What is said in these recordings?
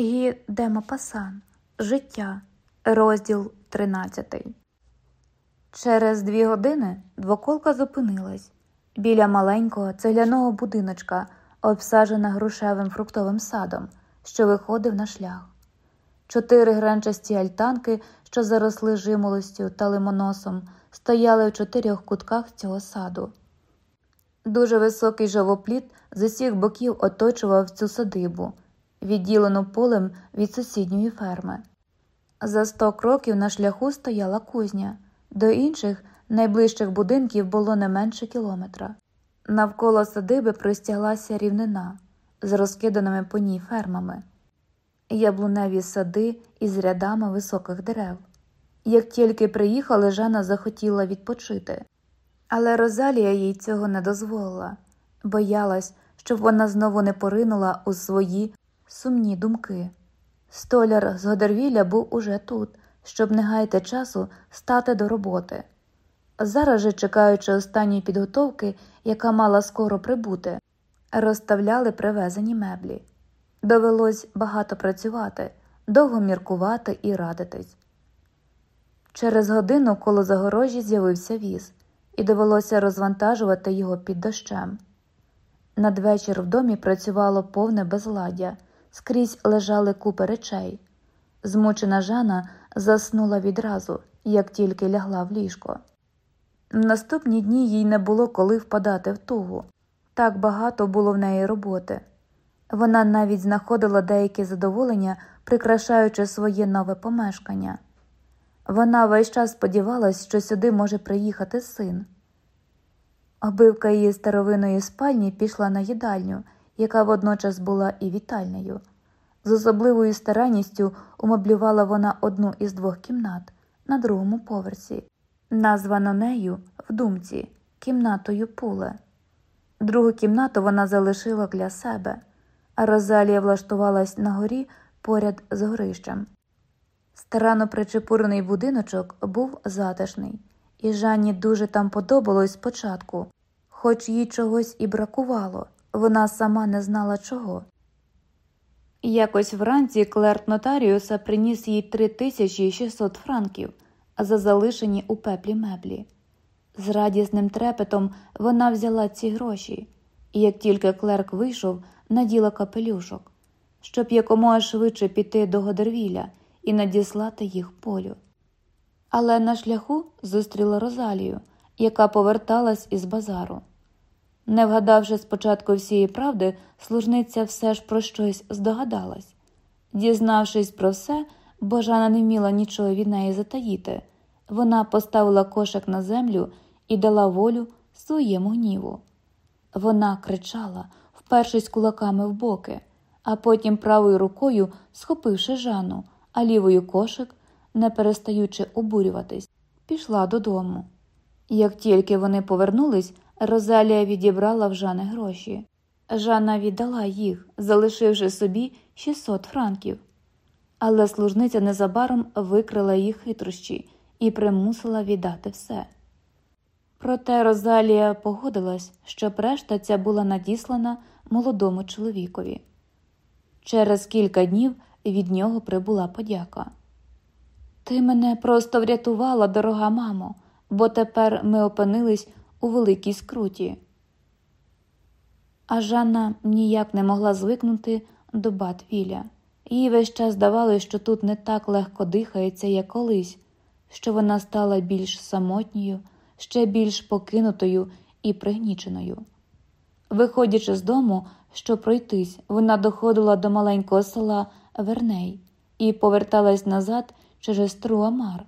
Гі де Мопасан. Життя. Розділ 13. Через дві години двоколка зупинилась біля маленького цегляного будиночка, обсаджена грушевим фруктовим садом, що виходив на шлях. Чотири гранчасті альтанки, що заросли жимолостю та лимоносом, стояли в чотирьох кутках цього саду. Дуже високий жовопліт з усіх боків оточував цю садибу, відділену полем від сусідньої ферми. За сто кроків на шляху стояла кузня, до інших найближчих будинків було не менше кілометра. Навколо садиби простяглася рівнина з розкиданими по ній фермами, яблуневі сади із рядами високих дерев. Як тільки приїхали, Жана захотіла відпочити. Але Розалія їй цього не дозволила, боялась, щоб вона знову не поринула у свої сумні думки. Столяр з Годервілля був уже тут, щоб не гаяти часу стати до роботи. Зараз же, чекаючи останньої підготовки, яка мала скоро прибути, розставляли привезені меблі. Довелось багато працювати, довго міркувати і радитись. Через годину коло загорожі з'явився віз, і довелося розвантажувати його під дощем. Надвечір в домі працювало повне безладдя, скрізь лежали купи речей. Змучена Жана заснула відразу, як тільки лягла в ліжко. Наступні дні їй не було коли впадати в тугу. Так багато було в неї роботи. Вона навіть знаходила деяке задоволення, прикрашаючи своє нове помешкання. Вона весь час сподівалась, що сюди може приїхати син. Обивка її старовиної спальні пішла на їдальню, яка водночас була і вітальнею. З особливою старанністю умоблювала вона одну із двох кімнат на другому поверсі, названо нею в думці кімнатою пуле. Другу кімнату вона залишила для себе, а Розалія влаштувалась на горі поряд з горищем. Старано причепурений будиночок був затишний, і Жанні дуже там подобалось спочатку, хоч їй чогось і бракувало, вона сама не знала чого. Якось вранці клерк нотаріуса приніс їй 3600 франків за залишені у пеплі меблі. З радісним трепетом вона взяла ці гроші, і як тільки клерк вийшов, наділа капелюшок, щоб якомога швидше піти до Годервіля і надіслати їх полю. Але на шляху зустріла Розалію, яка поверталась із базару. Не вгадавши спочатку всієї правди, служниця все ж про щось здогадалась. Дізнавшись про все, Божана не вміла нічого від неї затаїти. Вона поставила кошик на землю і дала волю своєму гніву. Вона кричала, впершись кулаками в боки, а потім правою рукою схопивши Жанну, а лівою кошик, не перестаючи обурюватись, пішла додому. Як тільки вони повернулись, Розалія відібрала в Жани гроші. Жанна віддала їх, залишивши собі 600 франків. Але служниця незабаром викрила їх хитрощі і примусила віддати все. Проте Розалія погодилась, що решта ця була надіслана молодому чоловікові. Через кілька днів від нього прибула подяка. Ти мене просто врятувала, дорога мамо, бо тепер ми опинились у великій скруті. А Жанна ніяк не могла звикнути до Батвіля. Їй весь час здавалося, що тут не так легко дихається, як колись, що вона стала більш самотньою, ще більш покинутою і пригніченою. Виходячи з дому, щоб пройтись, вона доходила до маленького села Верней і поверталась назад через Труамар.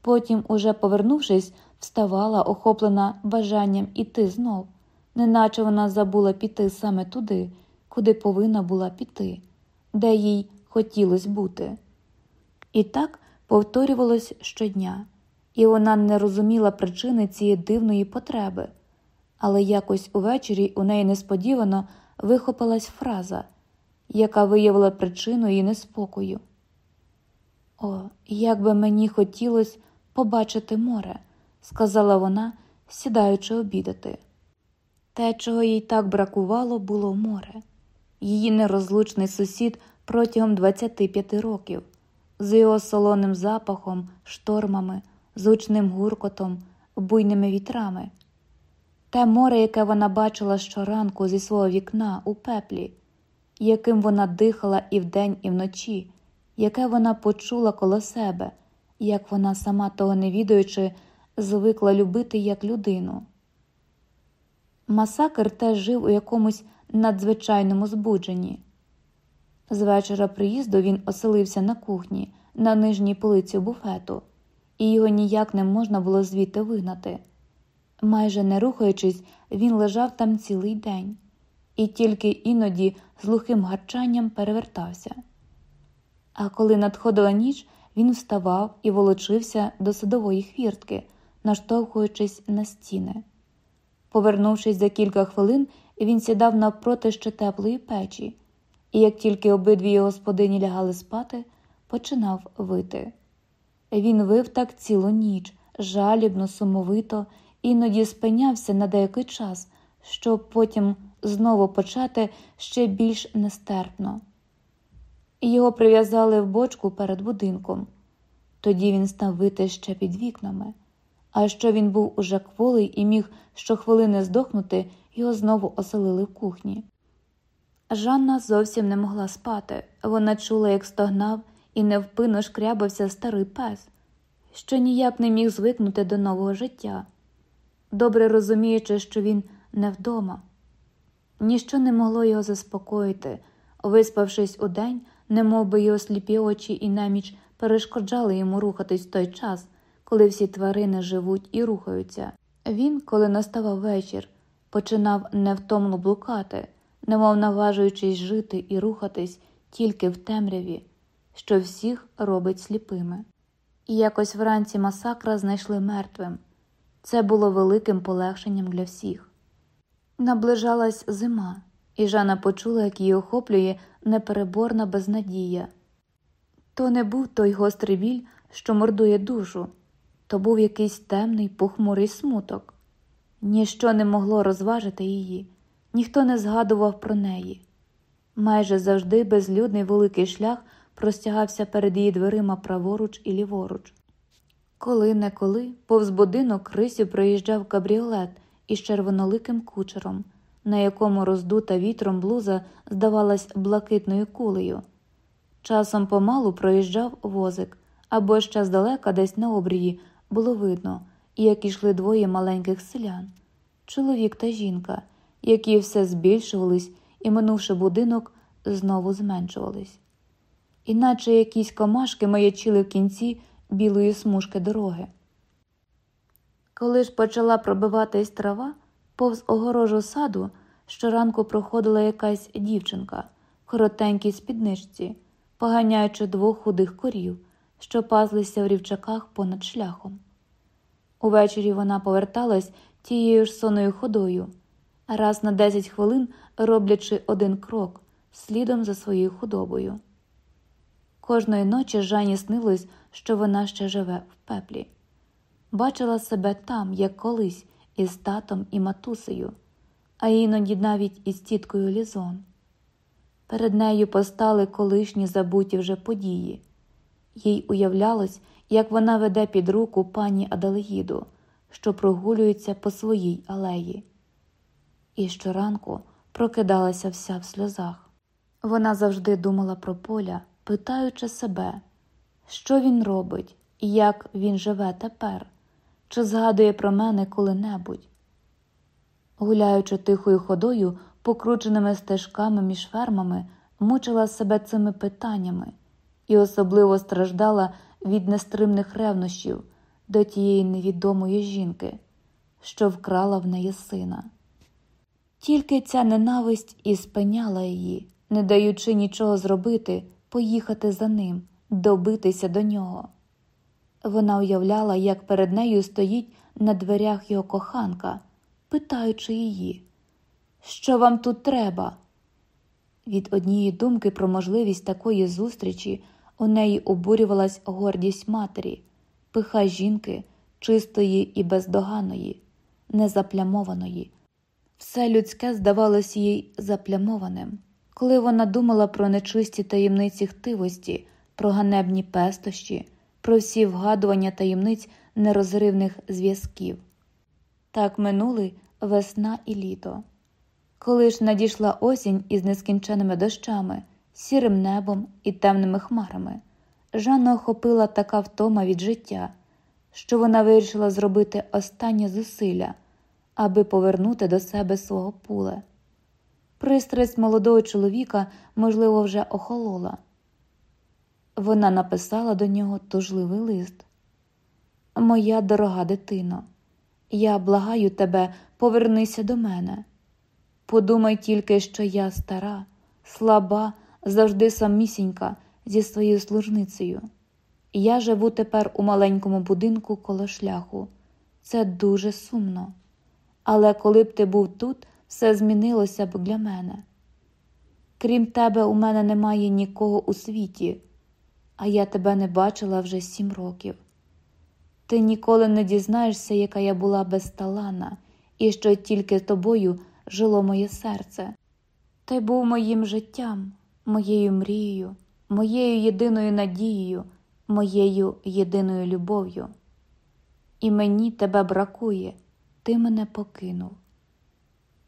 Потім, уже повернувшись, вставала, охоплена бажанням іти знов, неначе вона забула піти саме туди, куди повинна була піти, де їй хотілося бути. І так повторювалось щодня, і вона не розуміла причини цієї дивної потреби, але якось увечері у неї несподівано вихопилась фраза, яка виявила причину її неспокою. О, як би мені хотілося побачити море сказала вона, сідаючи обідати. Те, чого їй так бракувало, було море. Її нерозлучний сусід протягом 25 років, з його солоним запахом, штормами, звучним гуркотом, буйними вітрами. Те море, яке вона бачила щоранку зі свого вікна у пеплі, яким вона дихала і вдень, і вночі, яке вона почула коло себе, як вона сама того не відаючи, звикла любити як людину. Масакр теж жив у якомусь надзвичайному збудженні. З вечора приїзду він оселився на кухні, на нижній полиці буфету, і його ніяк не можна було звідти вигнати. Майже не рухаючись, він лежав там цілий день, і тільки іноді з глухим гарчанням перевертався. А коли надходила ніч, він вставав і волочився до садової хвіртки, наштовхуючись на стіни. Повернувшись за кілька хвилин, він сідав навпроти ще теплої печі, і як тільки обидві його господині лягали спати, починав вити. Він вив так цілу ніч, жалібно, сумовито, іноді спинявся на деякий час, щоб потім знову почати ще більш нестерпно. Його прив'язали в бочку перед будинком. Тоді він став вити ще під вікнами. А що він був уже кволий і міг щохвилини здохнути, його знову оселили в кухні. Жанна зовсім не могла спати. Вона чула, як стогнав і невпинно шкрябався старий пес, що ніяк не міг звикнути до нового життя, добре розуміючи, що він не вдома. Ніщо не могло його заспокоїти, виспавшись у день, немов би його сліпі очі і неміч перешкоджали йому рухатись в той час, коли всі тварини живуть і рухаються. Він, коли наставав вечір, починав невтомно блукати, немов наважуючись жити і рухатись тільки в темряві, що всіх робить сліпими. І якось вранці масакра знайшли мертвим. Це було великим полегшенням для всіх. Наближалась зима, і Жанна почула, як її охоплює непереборна безнадія. То не був той гострий біль, що мордує душу, то був якийсь темний похмурий смуток. Ніщо не могло розважити її, ніхто не згадував про неї. Майже завжди безлюдний великий шлях простягався перед її дверима праворуч і ліворуч. Коли неколи повз будинок рисю проїжджав кабріолет із червоноликим кучером, на якому роздута вітром блуза здавалась блакитною кулею. Часом помалу проїжджав возик, або ще здалека, десь на обрії, було видно, як ішли двоє маленьких селян чоловік та жінка, які все збільшувались і, минувши будинок, знову зменшувались. Іначе якісь комашки маячили в кінці білої смужки дороги. Коли ж почала пробиватись трава, повз огорожу саду щоранку проходила якась дівчинка в коротенькій спідничці, поганяючи двох худих корів, що пазлися в рівчаках понад шляхом. Увечері вона поверталась тією ж сонною ходою, раз на десять хвилин роблячи один крок слідом за своєю худобою. Кожної ночі Жанні снилось, що вона ще живе в пеплі, бачила себе там, як колись, із татом і матусею, а іноді навіть із тіткою Лізон. Перед нею постали колишні забуті вже події. Їй уявлялось, як вона веде під руку пані Аделаїду, що прогулюється по своїй алеї. І щоранку прокидалася вся в сльозах. Вона завжди думала про поля, питаючи себе, що він робить як він живе тепер, чи згадує про мене коли-небудь. Гуляючи тихою ходою, покрученими стежками між фермами, мучила себе цими питаннями і особливо страждала від нестримних ревнощів до тієї невідомої жінки, що вкрала в неї сина. Тільки ця ненависть і спиняла її, не даючи нічого зробити, поїхати за ним, добитися до нього. Вона уявляла, як перед нею стоїть на дверях його коханка, питаючи її, що вам тут треба? Від однієї думки про можливість такої зустрічі у неї обурювалась гордість матері, пиха жінки, чистої і бездоганої, незаплямованої. Все людське здавалось їй заплямованим, коли вона думала про нечисті таємниці хтивості, про ганебні пестощі, про всі вгадування таємниць нерозривних зв'язків. Так минули весна і літо. Коли ж надійшла осінь із нескінченими дощами, сірим небом і темними хмарами, Жанна охопила така втома від життя, що вона вирішила зробити останнє зусилля, аби повернути до себе свого пуле. Пристрасть молодого чоловіка, можливо, вже охолола. Вона написала до нього тужливий лист. Моя дорога дитино, я благаю тебе, повернися до мене. Подумай тільки, що я стара, слаба, завжди самісінька зі своєю служницею. Я живу тепер у маленькому будинку коло шляху. Це дуже сумно. Але коли б ти був тут, все змінилося б для мене. Крім тебе, у мене немає нікого у світі, а я тебе не бачила вже сім років. Ти ніколи не дізнаєшся, яка я була безталана, і що тільки тобою жило моє серце. Ти був моїм життям, моєю мрією, моєю єдиною надією, моєю єдиною любов'ю. І мені тебе бракує, ти мене покинув.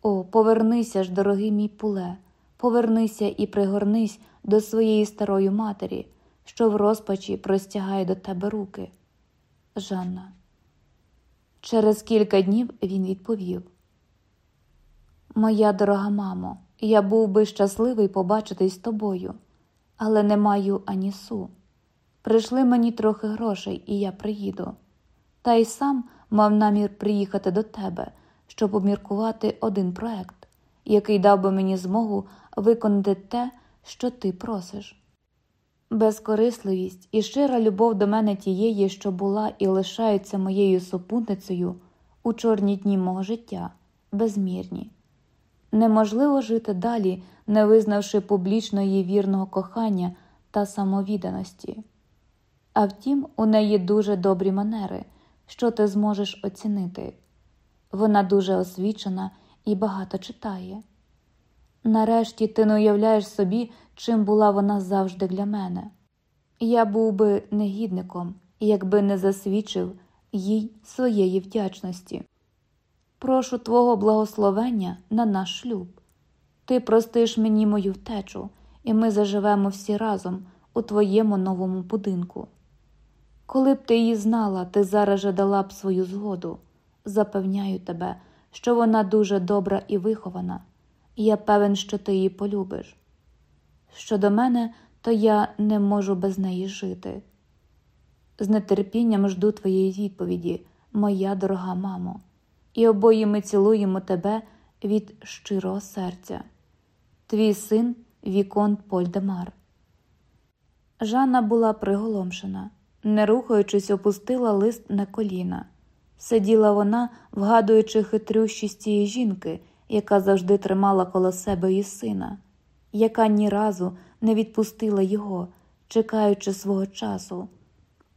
О, повернися ж, дорогий мій пуле, повернися і пригорнись до своєї старої матері, що в розпачі простягає до тебе руки. Жанна. Через кілька днів він відповів: Моя дорога мамо, я був би щасливий побачитись з тобою, але не маю ані су. Прийшли мені трохи грошей, і я приїду. Та й сам мав намір приїхати до тебе, щоб обміркувати один проект, який дав би мені змогу виконати те, що ти просиш. Безкорисливість і щира любов до мене тієї, що була і лишається моєю супутницею у чорні дні мого життя, безмірні. Неможливо жити далі, не визнавши публічно її вірного кохання та самовіданості. А втім, у неї дуже добрі манери, що ти зможеш оцінити. Вона дуже освічена і багато читає. Нарешті ти не уявляєш собі, чим була вона завжди для мене. Я був би негідником, якби не засвідчив їй своєї вдячності. Прошу твого благословення на наш шлюб. Ти простиш мені мою втечу, і ми заживемо всі разом у твоєму новому будинку. Коли б ти її знала, ти зараз же дала б свою згоду. Запевняю тебе, що вона дуже добра і вихована, і я певен, що ти її полюбиш. Щодо мене, то я не можу без неї жити. З нетерпінням жду твоєї відповіді, моя дорога мамо, і обоє ми цілуємо тебе від щирого серця. Твій син Віконт Польдемар. Жанна була приголомшена, не рухаючись, опустила лист на коліна. Сиділа вона, вгадуючи хитрющість цієї жінки, яка завжди тримала коло себе її сина, яка ні разу не відпустила його, чекаючи свого часу,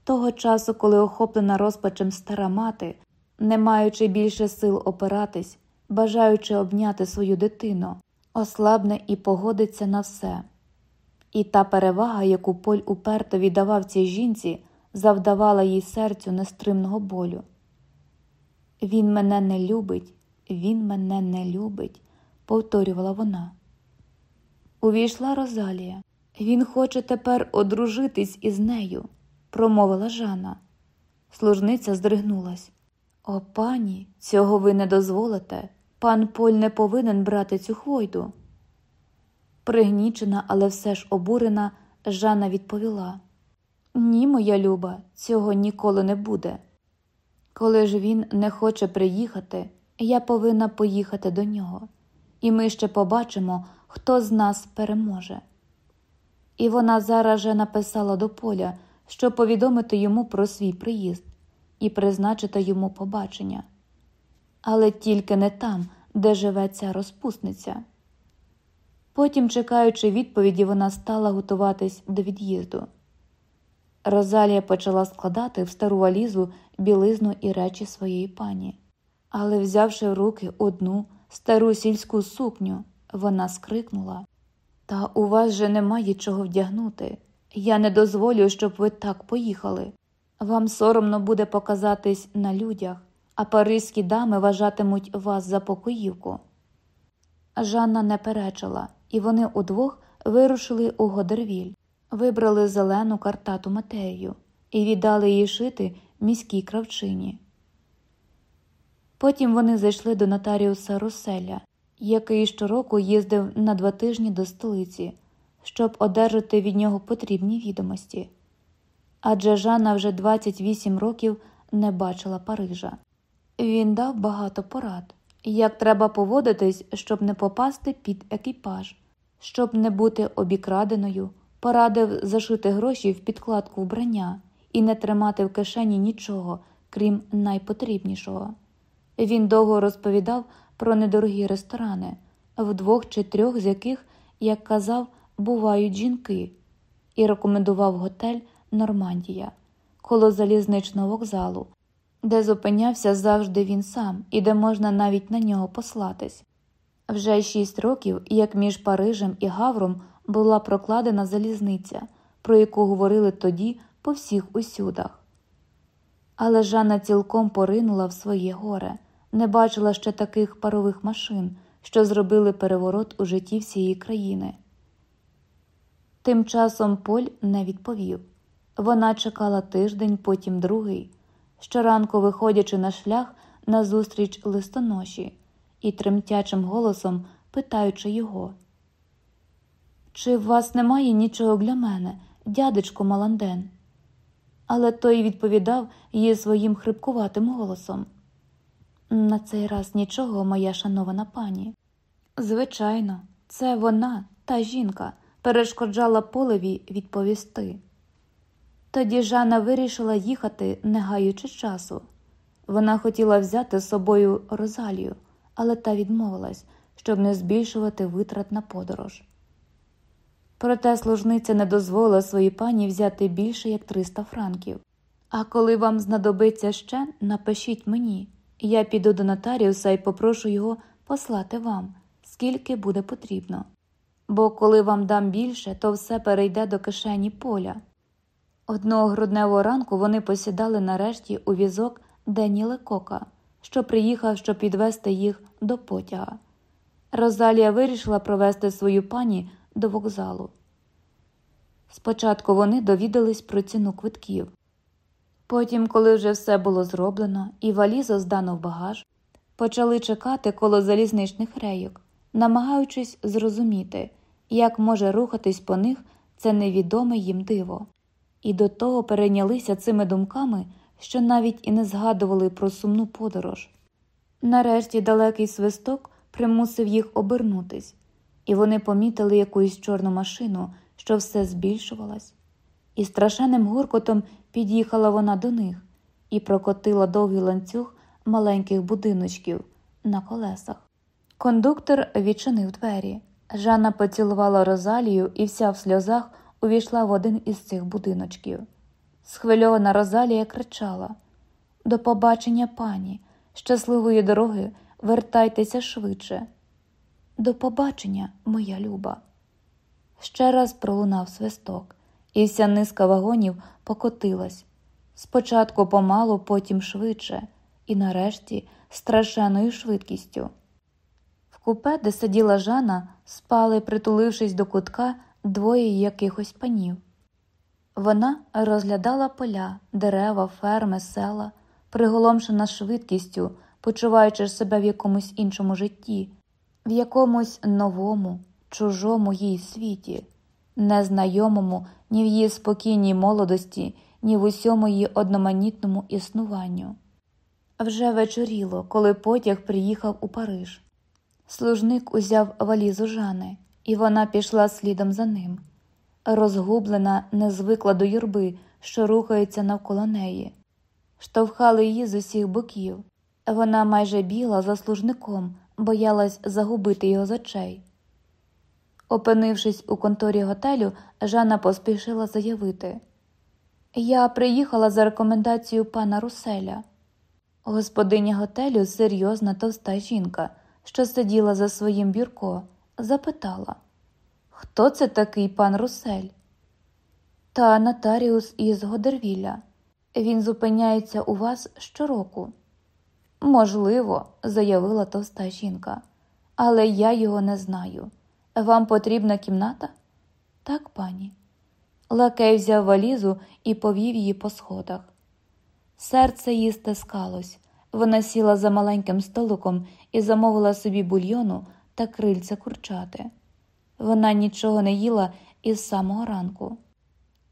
того часу, коли охоплена розпачем стара мати, не маючи більше сил опиратись, бажаючи обняти свою дитину, ослабне і погодиться на все. І та перевага, яку Поль уперто віддавав цій жінці, завдавала їй серцю нестримного болю. Він мене не любить, він мене не любить, повторювала вона. Увійшла Розалія. Він хоче тепер одружитись із нею, промовила Жанна. Служниця здригнулась. О, пані, цього ви не дозволите. Пан Поль не повинен брати цю хвойду. Пригнічена, але все ж обурена, Жанна відповіла Ні, моя люба, цього ніколи не буде. Коли ж він не хоче приїхати, я повинна поїхати до нього, і ми ще побачимо, хто з нас переможе. І вона зараз же написала до поля, щоб повідомити йому про свій приїзд і призначити йому побачення, але тільки не там, де живе ця розпусниця. Потім, чекаючи відповіді, вона стала готуватись до від'їзду. Розалія почала складати в стару валізу білизну і речі своєї пані, але, взявши в руки одну стару сільську сукню, вона скрикнула Та у вас же немає чого вдягнути. Я не дозволю, щоб ви так поїхали. Вам соромно буде показатись на людях, а паризькі дами вважатимуть вас за покоївку. Жанна не перечила, і вони удвох вирушили у Годервіль, вибрали зелену картату матерію і віддали її шити міській кравчині. Потім вони зайшли до нотаріуса Руселя, який щороку їздив на два тижні до столиці, щоб одержати від нього потрібні відомості. Адже Жанна вже 28 років не бачила Парижа. Він дав багато порад, як треба поводитись, щоб не попасти під екіпаж, щоб не бути обікраденою, порадив зашити гроші в підкладку вбрання і не тримати в кишені нічого, крім найпотрібнішого. Він довго розповідав про недорогі ресторани, в двох чи трьох з яких, як казав, бувають жінки, і рекомендував готель Нормандія коло залізничного вокзалу, де зупинявся завжди він сам і де можна навіть на нього послатись. Вже шість років, як між Парижем і Гавром була прокладена залізниця, про яку говорили тоді по всіх усюдах. Але Жанна цілком поринула в своє горе, не бачила ще таких парових машин, що зробили переворот у житті всієї країни. Тим часом Поль не відповів. Вона чекала тиждень, потім другий, щоранку виходячи на шлях назустріч листоноші і тремтячим голосом питаючи його. Чи в вас немає нічого для мене, дядечко Маланден? Але той відповідав їй своїм хрипкуватим голосом. На цей раз нічого, моя шанована пані. Звичайно, це вона, та жінка, перешкоджала полеві відповісти. Тоді Жанна вирішила їхати, не гаючи часу. Вона хотіла взяти з собою Розалію, але та відмовилась, щоб не збільшувати витрат на подорож. Проте служниця не дозволила своїй пані взяти більше як 300 франків. А коли вам знадобиться ще, напишіть мені, я піду до нотаріуса і попрошу його послати вам, скільки буде потрібно. Бо коли вам дам більше, то все перейде до кишені поля. Одного грудневого ранку вони посідали нарешті у візок Дені Лекока, що приїхав, щоб підвести їх до потяга. Розалія вирішила провести свою пані до вокзалу. Спочатку вони довідались про ціну квитків. Потім, коли вже все було зроблено і валізо здано в багаж, почали чекати коло залізничних рейок, намагаючись зрозуміти, як може рухатись по них це невідоме їм диво і до того перейнялися цими думками, що навіть і не згадували про сумну подорож. Нарешті далекий свисток примусив їх обернутись, і вони помітили якусь чорну машину, що все збільшувалась, і страшенним гуркотом під'їхала вона до них і прокотила довгий ланцюг маленьких будиночків на колесах. Кондуктор відчинив двері. Жанна поцілувала Розалію і вся в сльозах увійшла в один із цих будиночків. Схвильована Розалія кричала До побачення, пані, щасливої дороги, вертайтеся швидше. До побачення, моя люба. Ще раз пролунав свисток, і вся низка вагонів покотилась. Спочатку помалу, потім швидше, і нарешті страшенною швидкістю. В купе, де сиділа Жана, спали, притулившись до кутка двоє якихось панів. Вона розглядала поля, дерева, ферми, села, приголомшена швидкістю, почуваючи себе в якомусь іншому житті, в якомусь новому, чужому їй світі, незнайомому ні в її спокійній молодості, ні в усьому її одноманітному існуванню. Вже вечоріло, коли потяг приїхав у Париж. Служник узяв валізу Жани і вона пішла слідом за ним. Розгублена, не звикла до юрби, що рухається навколо неї. Штовхали її з усіх боків. Вона майже біла за служником, боялась загубити його з очей. Опинившись у конторі готелю, Жанна поспішила заявити Я приїхала за рекомендацією пана Руселя. Господиня готелю серйозна товста жінка, що сиділа за своїм бюрко запитала Хто це такий пан Русель? Та нотаріус із Годервілля. Він зупиняється у вас щороку. Можливо, заявила товста жінка, але я його не знаю. Вам потрібна кімната? Так, пані. Лакей взяв валізу і повів її по сходах. Серце її стискалось. Вона сіла за маленьким столиком і замовила собі бульйону та крильця курчати. Вона нічого не їла із самого ранку.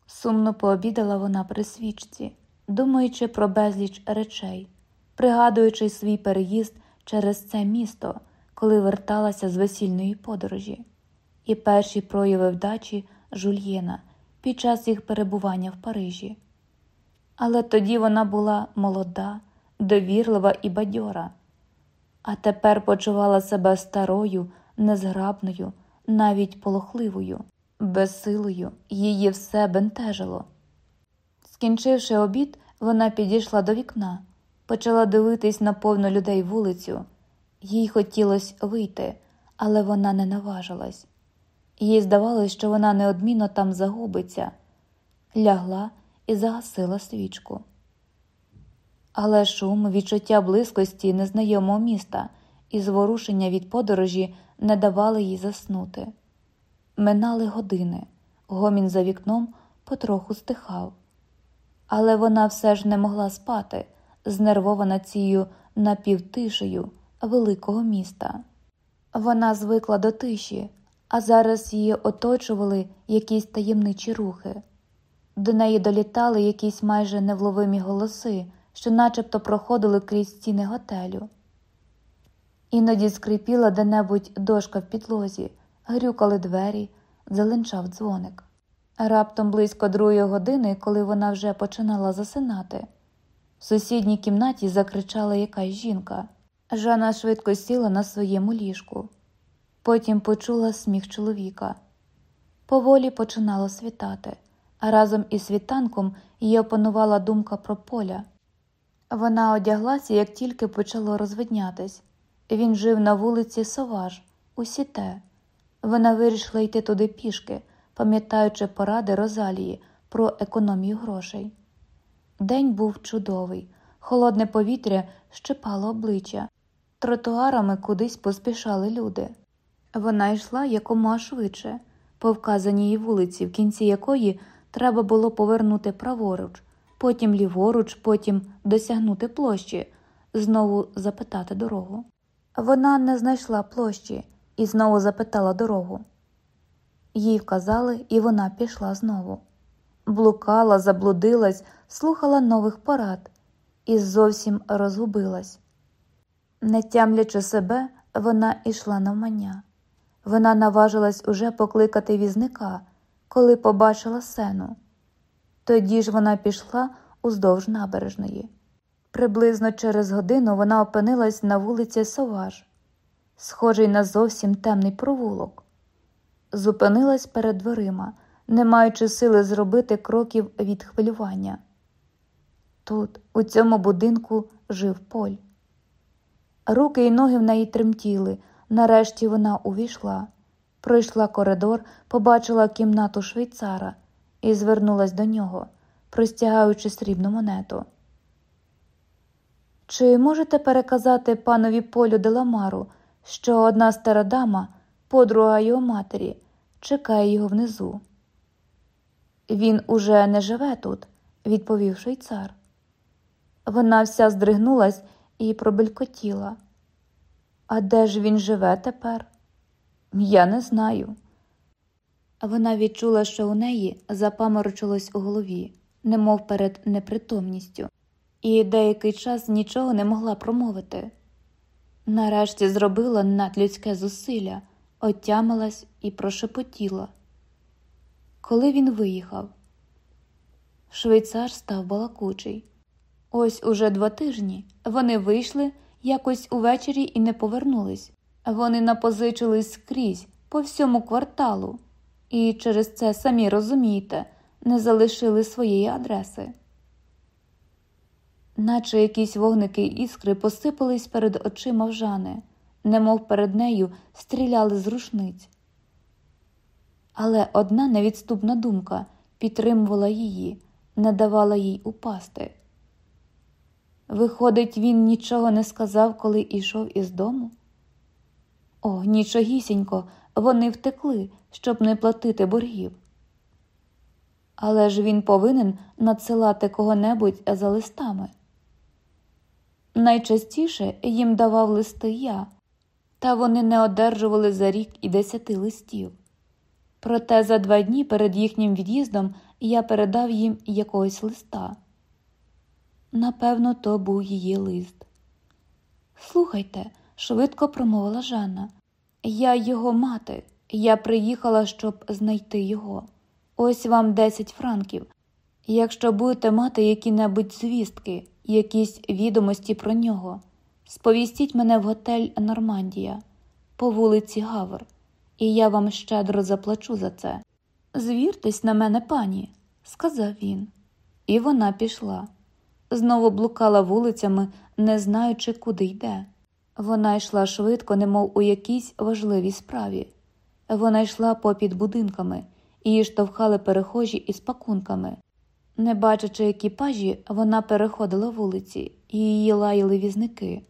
Сумно пообідала вона при свічці, думаючи про безліч речей, пригадуючи свій переїзд через це місто, коли верталася з весільної подорожі, і перші прояви вдачі жульєна під час їх перебування в Парижі. Але тоді вона була молода, довірлива і бадьора, а тепер почувала себе старою, незграбною, навіть полохливою, безсилою, її все бентежило. Скінчивши обід, вона підійшла до вікна, почала дивитись на повну людей вулицю. Їй хотілося вийти, але вона не наважилась. Їй здавалось, що вона неодмінно там загубиться, лягла і загасила свічку. Але шум, відчуття близькості незнайомого міста і зворушення від подорожі не давали їй заснути. Минали години, гомін за вікном потроху стихав. Але вона все ж не могла спати, знервована цією напівтишею великого міста. Вона звикла до тиші, а зараз її оточували якісь таємничі рухи. До неї долітали якісь майже невловимі голоси, що начебто проходили крізь стіни готелю. Іноді скрипіла де-небудь дошка в підлозі, грюкали двері, зеленчав дзвоник. Раптом близько другої години, коли вона вже починала засинати, в сусідній кімнаті закричала якась жінка. Жана швидко сіла на своєму ліжку. Потім почула сміх чоловіка. Поволі починало світати, а разом із світанком її опанувала думка про поля. Вона одяглася, як тільки почало розвиднятись. Він жив на вулиці Соваж, у Сіте. Вона вирішила йти туди пішки, пам'ятаючи поради Розалії про економію грошей. День був чудовий, холодне повітря щепало обличчя, тротуарами кудись поспішали люди. Вона йшла якомога швидше, по вказаній вулиці, в кінці якої треба було повернути праворуч, потім ліворуч, потім досягнути площі, знову запитати дорогу. Вона не знайшла площі і знову запитала дорогу. Їй вказали, і вона пішла знову. Блукала, заблудилась, слухала нових порад і зовсім розгубилась. Не тямлячи себе, вона йшла навмання. Вона наважилась уже покликати візника, коли побачила сену. Тоді ж вона пішла уздовж набережної. Приблизно через годину вона опинилась на вулиці Соваж, схожий на зовсім темний провулок. Зупинилась перед дверима, не маючи сили зробити кроків від хвилювання. Тут, у цьому будинку, жив поль. Руки й ноги в неї тремтіли. Нарешті вона увійшла, пройшла коридор, побачила кімнату швейцара і звернулась до нього, простягаючи срібну монету. Чи можете переказати панові полю Деламару, що одна стара дама, подруга його матері, чекає його внизу? Він уже не живе тут, відповів швейцар. Вона вся здригнулась і пробелькотіла. А де ж він живе тепер? Я не знаю. Вона відчула, що у неї запаморочилось у голові, немов перед непритомністю, і деякий час нічого не могла промовити. Нарешті зробила надлюдське зусилля, отямилась і прошепотіла. Коли він виїхав, швейцар став балакучий. Ось уже два тижні вони вийшли якось увечері і не повернулись. Вони напозичились скрізь по всьому кварталу, і через це, самі розумієте, не залишили своєї адреси. Наче якісь вогники іскри посипались перед очима Вжани, немов перед нею стріляли з рушниць. але одна невідступна думка підтримувала її, не давала їй упасти. Виходить, він нічого не сказав, коли йшов із дому? О, нічогісінько, вони втекли, щоб не платити боргів. Але ж він повинен надсилати кого-небудь за листами. Найчастіше їм давав листи я, та вони не одержували за рік і десяти листів. Проте за два дні перед їхнім від'їздом я передав їм якогось листа. Напевно, то був її лист. Слухайте, швидко промовила Жанна. Я його мати, я приїхала, щоб знайти його. Ось вам десять франків. Якщо будете мати які-небудь звістки, якісь відомості про нього, сповістіть мене в готель Нормандія по вулиці Гавр, і я вам щедро заплачу за це. Звіртесь на мене, пані, сказав він, і вона пішла. Знову блукала вулицями, не знаючи, куди йде. Вона йшла швидко, немов у якійсь важливій справі. Вона йшла попід будинками, її штовхали перехожі із пакунками. Не бачачи екіпажі, вона переходила вулиці, і її лаяли візники.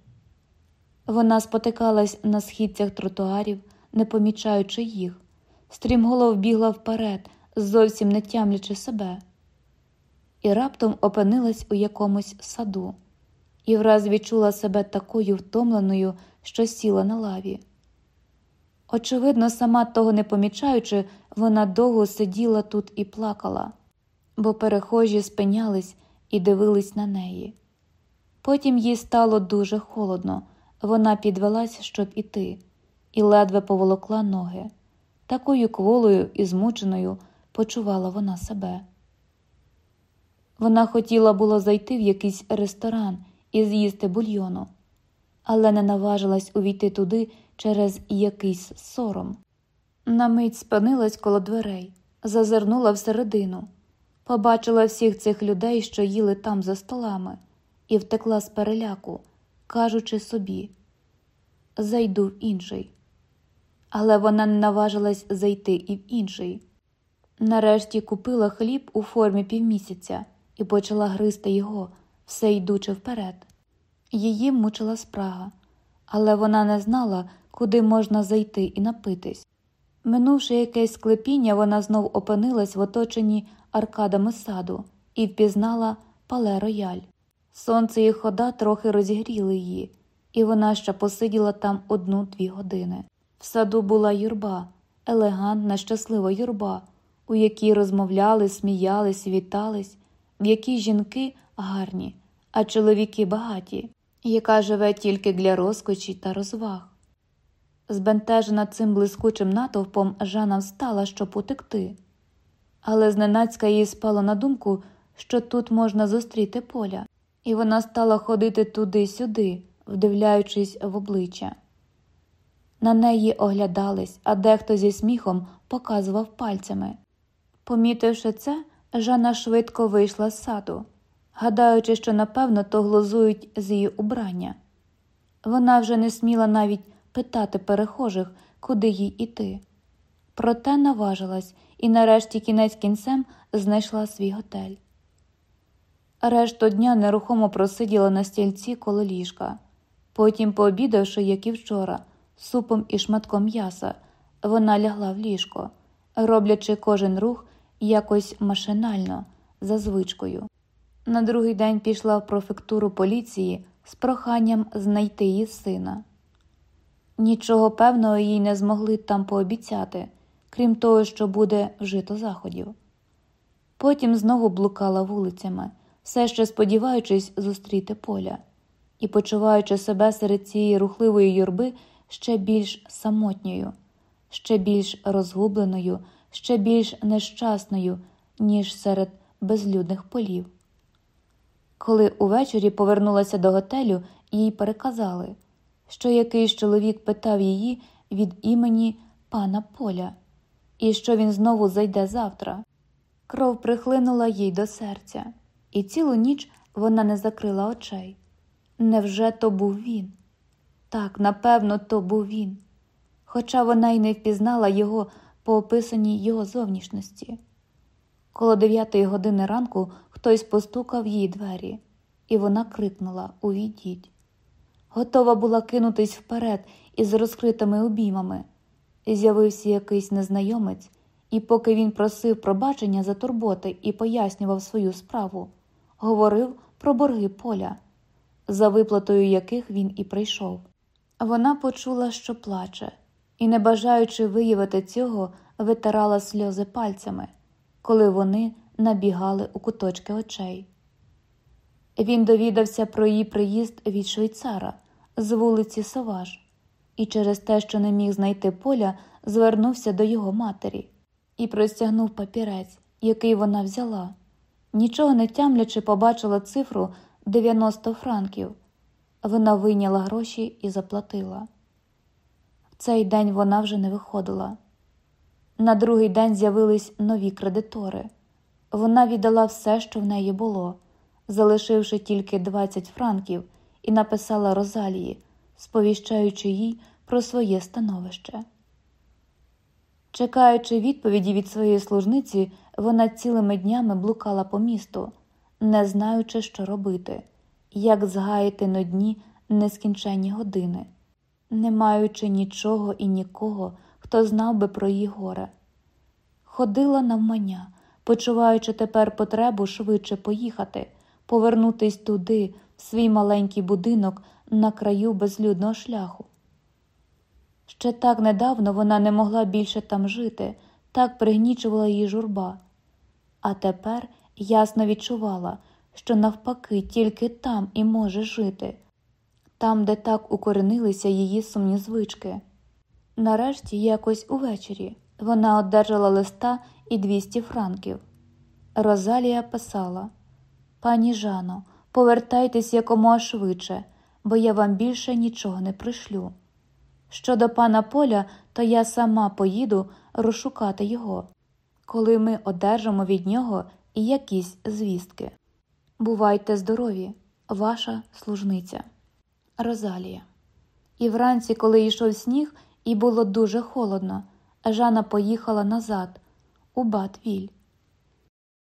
Вона спотикалась на східцях тротуарів, не помічаючи їх, стрімголов бігла вперед, зовсім не тямлячи себе, і раптом опинилась у якомусь саду, і враз відчула себе такою втомленою, що сіла на лаві. Очевидно, сама того не помічаючи, вона довго сиділа тут і плакала, бо перехожі спинялись і дивились на неї. Потім їй стало дуже холодно, вона підвелась, щоб іти, і ледве поволокла ноги. Такою кволою і змученою почувала вона себе. Вона хотіла було зайти в якийсь ресторан і з'їсти бульйону, але не наважилась увійти туди через якийсь сором. На мить спинилась коло дверей, зазирнула всередину, побачила всіх цих людей, що їли там за столами, і втекла з переляку, кажучи собі зайду в інший. Але вона не наважилась зайти і в інший. Нарешті купила хліб у формі півмісяця і почала гризти його, все йдучи вперед. Її мучила спрага, але вона не знала, куди можна зайти і напитись. Минувши якесь склепіння, вона знов опинилась в оточенні аркадами саду і впізнала пале рояль. Сонце і хода трохи розігріли її, і вона ще посиділа там одну-дві години. В саду була юрба, елегантна, щаслива юрба, у якій розмовляли, сміялись, вітались, в якій жінки гарні, а чоловіки багаті, яка живе тільки для розкочі та розваг. Збентежена цим блискучим натовпом, Жанна встала, щоб утекти, але зненацька їй спало на думку, що тут можна зустріти поля, і вона стала ходити туди-сюди, вдивляючись в обличчя. На неї оглядались, а дехто зі сміхом показував пальцями. Помітивши це, Жанна швидко вийшла з саду, гадаючи, що напевно то глузують з її убрання. Вона вже не сміла навіть питати перехожих, куди їй іти. Проте наважилась і нарешті кінець кінцем знайшла свій готель. Решту дня нерухомо просиділа на стільці коло ліжка. Потім, пообідавши, як і вчора, супом і шматком м'яса, вона лягла в ліжко, роблячи кожен рух якось машинально, за звичкою. На другий день пішла в профектуру поліції з проханням знайти її сина. Нічого певного їй не змогли там пообіцяти, крім того, що буде вжито заходів. Потім знову блукала вулицями, все ще сподіваючись зустріти поля і почуваючи себе серед цієї рухливої юрби ще більш самотньою, ще більш розгубленою, ще більш нещасною, ніж серед безлюдних полів. Коли увечері повернулася до готелю, їй переказали, що якийсь чоловік питав її від імені пана Поля, і що він знову зайде завтра. Кров прихлинула їй до серця, і цілу ніч вона не закрила очей. Невже то був він? Так, напевно, то був він. Хоча вона й не впізнала його, по описаній його зовнішності. Коло дев'ятої години ранку хтось постукав їй двері, і вона крикнула Увійдіть. Готова була кинутись вперед із розкритими обіймами. З'явився якийсь незнайомець, і поки він просив пробачення за турботи і пояснював свою справу, говорив про борги поля, за виплатою яких він і прийшов. Вона почула, що плаче, і, не бажаючи виявити цього, витирала сльози пальцями, коли вони набігали у куточки очей. Він довідався про її приїзд від швейцара з вулиці Соваж, і через те, що не міг знайти поля, звернувся до його матері і простягнув папірець, який вона взяла. Нічого не тямлячи, побачила цифру 90 франків. Вона вийняла гроші і заплатила. В цей день вона вже не виходила. На другий день з'явились нові кредитори. Вона віддала все, що в неї було, залишивши тільки 20 франків, і написала Розалії, сповіщаючи їй про своє становище. Чекаючи відповіді від своєї служниці, вона цілими днями блукала по місту, не знаючи, що робити, як згаяти на дні нескінченні години, не маючи нічого і нікого, хто знав би про її горе. Ходила навмання, почуваючи тепер потребу швидше поїхати, повернутись туди, в свій маленький будинок на краю безлюдного шляху. Ще так недавно вона не могла більше там жити, так пригнічувала її журба, а тепер ясно відчувала, що навпаки тільки там і може жити, там, де так укоренилися її сумні звички. Нарешті, якось увечері, вона одержала листа і 200 франків. Розалія писала Пані Жано, повертайтесь якомога швидше, бо я вам більше нічого не пришлю. Щодо пана Поля, то я сама поїду розшукати його, коли ми одержимо від нього якісь звістки. Бувайте здорові, ваша служниця. Розалія. І вранці, коли йшов сніг, і було дуже холодно, Жана поїхала назад, у Батвіль.